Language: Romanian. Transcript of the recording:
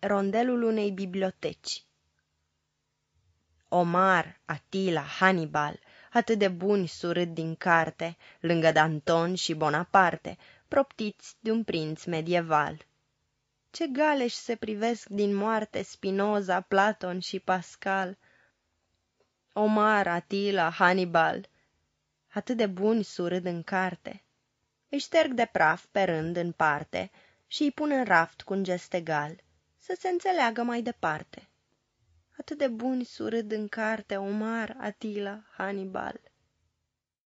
Rondelul unei biblioteci Omar, Atila, Hannibal, atât de buni surâd din carte, lângă Danton și Bonaparte, proptiți de un prinț medieval. Ce galeși se privesc din moarte Spinoza, Platon și Pascal. Omar, Atila, Hannibal, atât de buni surâd în carte. Îi șterg de praf pe rând în parte și îi pun în raft cu un gest egal, să se înțeleagă mai departe. Atât de buni surâd în carte Omar, Atila, Hannibal.